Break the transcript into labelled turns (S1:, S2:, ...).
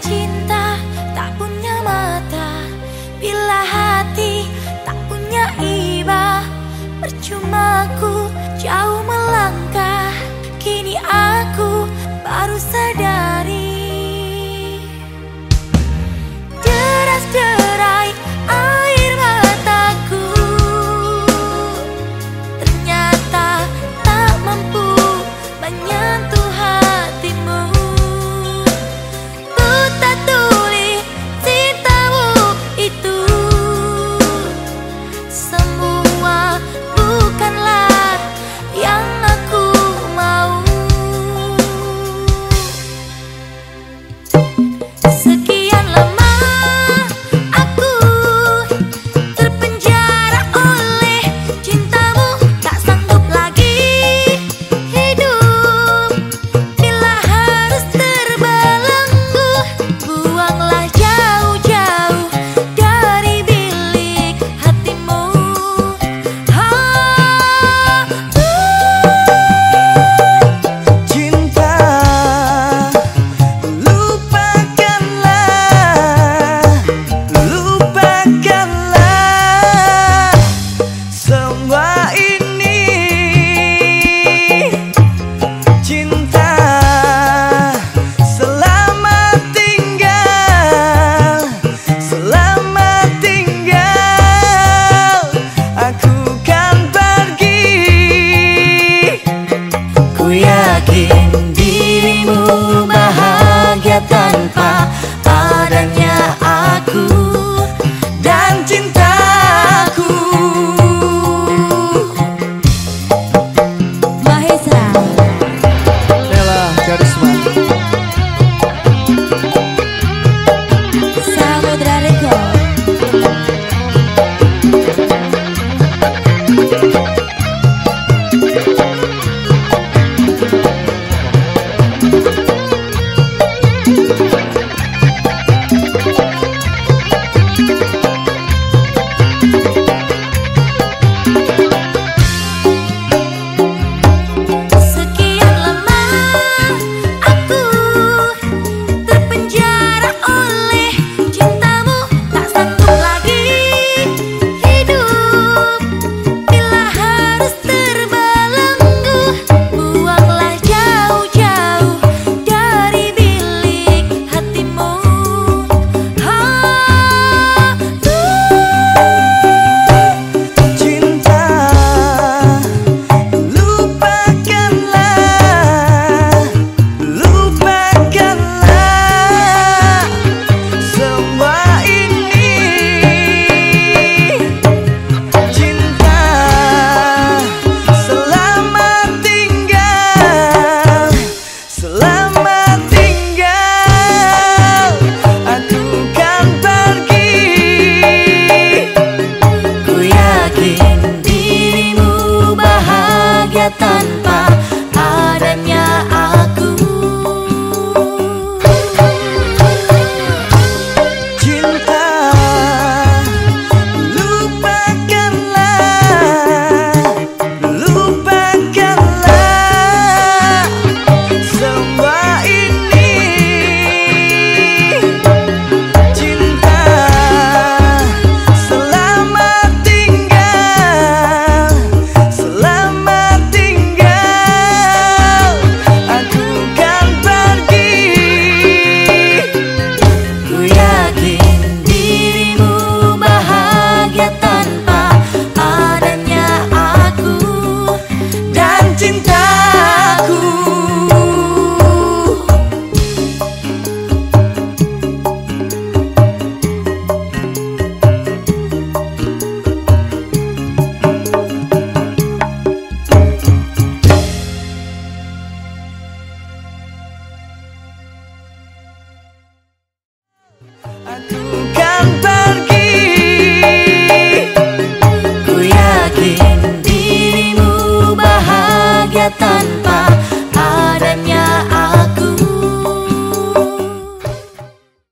S1: 天 tanpa adanya た tanpa